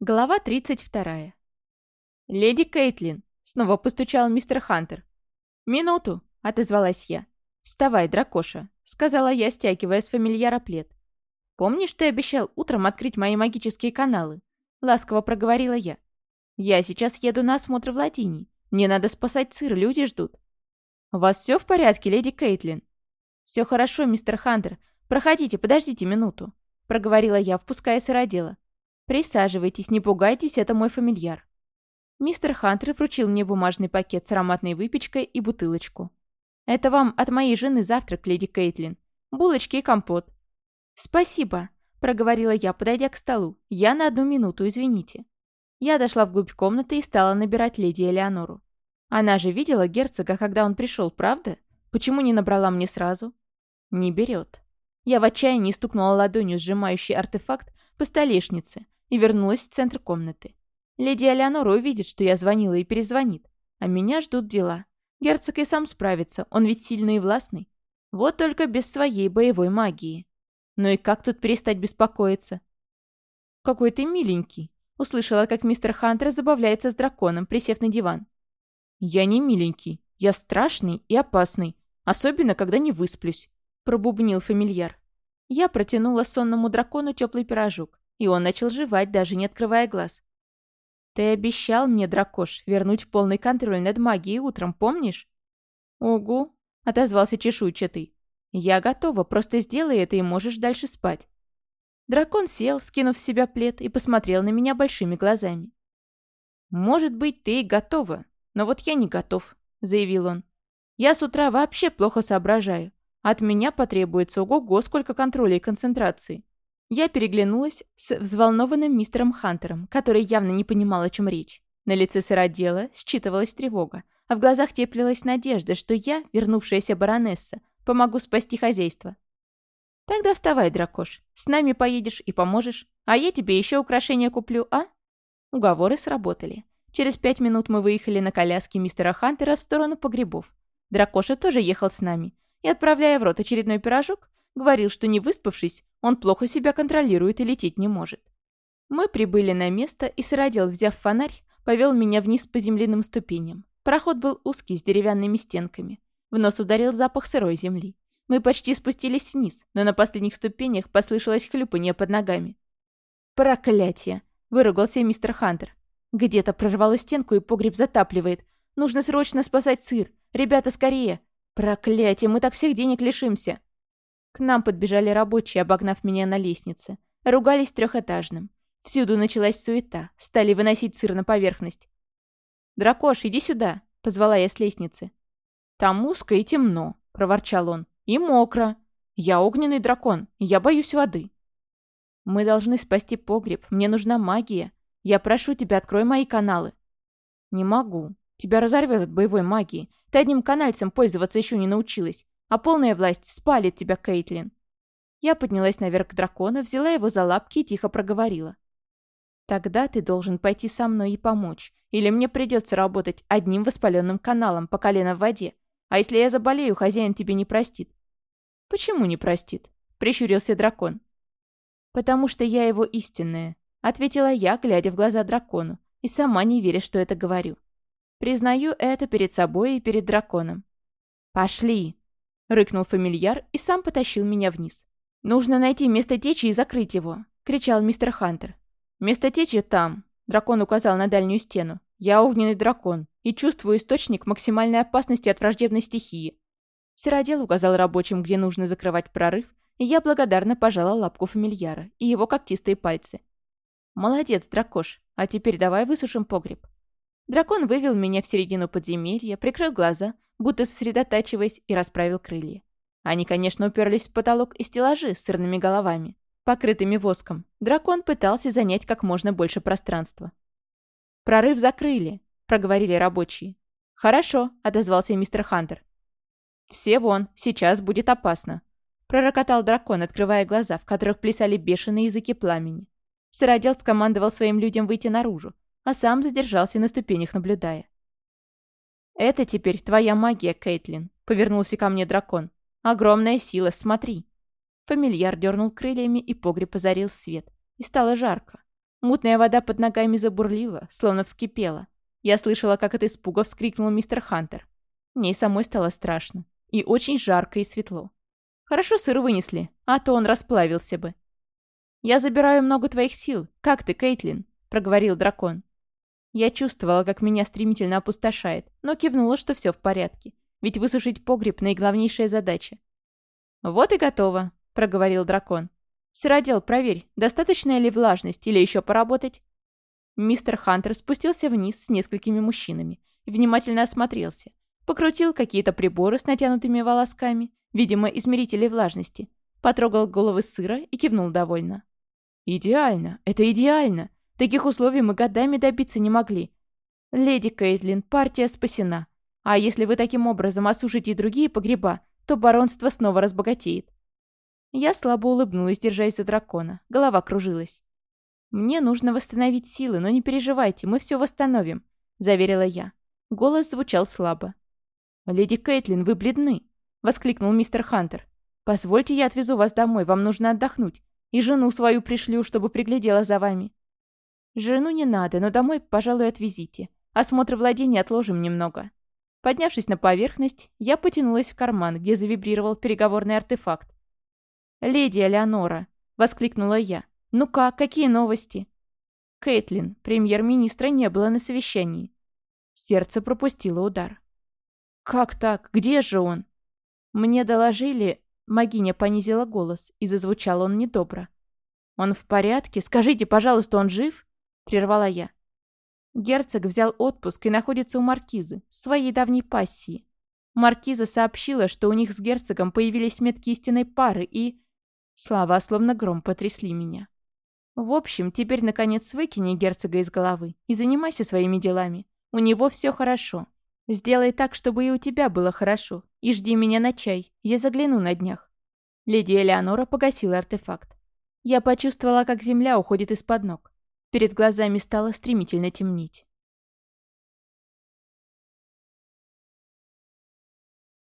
Глава 32. «Леди Кейтлин!» — снова постучал мистер Хантер. «Минуту!» — отозвалась я. «Вставай, дракоша!» — сказала я, стягивая с фамильяра плед. «Помнишь, ты обещал утром открыть мои магические каналы?» — ласково проговорила я. «Я сейчас еду на осмотр в Латине. Мне надо спасать сыр, люди ждут». «У вас все в порядке, леди Кейтлин?» «Все хорошо, мистер Хантер. Проходите, подождите минуту», — проговорила я, впуская сыродела. «Присаживайтесь, не пугайтесь, это мой фамильяр». Мистер Хантер вручил мне бумажный пакет с ароматной выпечкой и бутылочку. «Это вам от моей жены завтрак, леди Кейтлин. Булочки и компот». «Спасибо», — проговорила я, подойдя к столу. «Я на одну минуту, извините». Я дошла вглубь комнаты и стала набирать леди Элеонору. Она же видела герцога, когда он пришел, правда? Почему не набрала мне сразу? Не берет. Я в отчаянии стукнула ладонью, сжимающий артефакт, по столешнице, и вернулась в центр комнаты. Леди Элеонора увидит, что я звонила и перезвонит. А меня ждут дела. Герцог и сам справится, он ведь сильный и властный. Вот только без своей боевой магии. Ну и как тут перестать беспокоиться? «Какой ты миленький!» Услышала, как мистер Хантер забавляется с драконом, присев на диван. «Я не миленький. Я страшный и опасный. Особенно, когда не высплюсь», — пробубнил фамильяр. Я протянула сонному дракону теплый пирожок и он начал жевать, даже не открывая глаз. «Ты обещал мне, дракош, вернуть полный контроль над магией утром, помнишь?» «Угу», — отозвался чешуйчатый. «Я готова, просто сделай это и можешь дальше спать». Дракон сел, скинув с себя плед, и посмотрел на меня большими глазами. «Может быть, ты и готова, но вот я не готов», — заявил он. «Я с утра вообще плохо соображаю. От меня потребуется ого-го сколько контроля и концентрации. Я переглянулась с взволнованным мистером Хантером, который явно не понимал, о чем речь. На лице сыродела считывалась тревога, а в глазах теплилась надежда, что я, вернувшаяся баронесса, помогу спасти хозяйство. «Тогда вставай, дракош, с нами поедешь и поможешь, а я тебе еще украшения куплю, а?» Уговоры сработали. Через пять минут мы выехали на коляске мистера Хантера в сторону погребов. Дракоша тоже ехал с нами, и, отправляя в рот очередной пирожок, говорил, что не выспавшись, он плохо себя контролирует и лететь не может. Мы прибыли на место, и Сыродел, взяв фонарь, повел меня вниз по земляным ступеням. Проход был узкий, с деревянными стенками. В нос ударил запах сырой земли. Мы почти спустились вниз, но на последних ступенях послышалось хлюпанье под ногами. «Проклятие!» – выругался мистер Хантер. «Где-то прорвало стенку и погреб затапливает. Нужно срочно спасать сыр. Ребята, скорее!» «Проклятие, мы так всех денег лишимся!» К нам подбежали рабочие, обогнав меня на лестнице. Ругались трехэтажным. Всюду началась суета. Стали выносить сыр на поверхность. «Дракош, иди сюда!» — позвала я с лестницы. «Там узко и темно», — проворчал он. «И мокро. Я огненный дракон, я боюсь воды». «Мы должны спасти погреб. Мне нужна магия. Я прошу тебя, открой мои каналы». «Не могу. Тебя разорвет от боевой магии. Ты одним канальцем пользоваться еще не научилась. А полная власть спалит тебя, Кейтлин. Я поднялась наверх к дракону, взяла его за лапки и тихо проговорила. Тогда ты должен пойти со мной и помочь. Или мне придется работать одним воспаленным каналом по колено в воде. А если я заболею, хозяин тебе не простит. Почему не простит? Прищурился дракон. Потому что я его истинная. Ответила я, глядя в глаза дракону. И сама не веря, что это говорю. Признаю это перед собой и перед драконом. «Пошли!» Рыкнул фамильяр и сам потащил меня вниз. «Нужно найти место течи и закрыть его!» — кричал мистер Хантер. «Место течи там!» — дракон указал на дальнюю стену. «Я огненный дракон и чувствую источник максимальной опасности от враждебной стихии». Сиродел указал рабочим, где нужно закрывать прорыв, и я благодарно пожала лапку фамильяра и его когтистые пальцы. «Молодец, дракош, а теперь давай высушим погреб». Дракон вывел меня в середину подземелья, прикрыл глаза, будто сосредотачиваясь, и расправил крылья. Они, конечно, уперлись в потолок и стеллажи с сырными головами, покрытыми воском. Дракон пытался занять как можно больше пространства. «Прорыв закрыли», — проговорили рабочие. «Хорошо», — отозвался мистер Хантер. «Все вон, сейчас будет опасно», — пророкотал дракон, открывая глаза, в которых плясали бешеные языки пламени. Сыродел скомандовал своим людям выйти наружу, а сам задержался на ступенях, наблюдая. «Это теперь твоя магия, Кейтлин», — повернулся ко мне дракон. «Огромная сила, смотри». Фамильяр дернул крыльями, и погреб озарил свет. И стало жарко. Мутная вода под ногами забурлила, словно вскипела. Я слышала, как от испуга вскрикнул мистер Хантер. Мне самой стало страшно. И очень жарко и светло. Хорошо сыр вынесли, а то он расплавился бы. «Я забираю много твоих сил. Как ты, Кейтлин?» — проговорил дракон. Я чувствовала, как меня стремительно опустошает, но кивнула, что все в порядке. Ведь высушить погреб — наиглавнейшая задача. «Вот и готово», — проговорил дракон. «Сыродел, проверь, достаточная ли влажность или еще поработать?» Мистер Хантер спустился вниз с несколькими мужчинами внимательно осмотрелся. Покрутил какие-то приборы с натянутыми волосками, видимо, измерители влажности. Потрогал головы сыра и кивнул довольно. «Идеально! Это идеально! Таких условий мы годами добиться не могли. Леди Кейтлин, партия спасена. А если вы таким образом осушите и другие погреба, то баронство снова разбогатеет». Я слабо улыбнулась, держась за дракона. Голова кружилась. «Мне нужно восстановить силы, но не переживайте, мы все восстановим», — заверила я. Голос звучал слабо. «Леди Кейтлин, вы бледны», — воскликнул мистер Хантер. «Позвольте, я отвезу вас домой, вам нужно отдохнуть. И жену свою пришлю, чтобы приглядела за вами». «Жену не надо, но домой, пожалуй, отвезите. Осмотр владения отложим немного». Поднявшись на поверхность, я потянулась в карман, где завибрировал переговорный артефакт. «Леди Элеонора», — воскликнула я, «Ну как, какие новости?» Кейтлин, премьер-министра, не было на совещании. Сердце пропустило удар. «Как так? Где же он?» Мне доложили... Магиня понизила голос, и зазвучал он недобро. «Он в порядке? Скажите, пожалуйста, он жив?» Прервала я. Герцог взял отпуск и находится у Маркизы, своей давней пассии. Маркиза сообщила, что у них с герцогом появились метки истинной пары и... Слова словно гром потрясли меня. В общем, теперь, наконец, выкини герцога из головы и занимайся своими делами. У него все хорошо. Сделай так, чтобы и у тебя было хорошо. И жди меня на чай. Я загляну на днях». Леди Элеонора погасила артефакт. Я почувствовала, как земля уходит из-под ног. Перед глазами стало стремительно темнеть.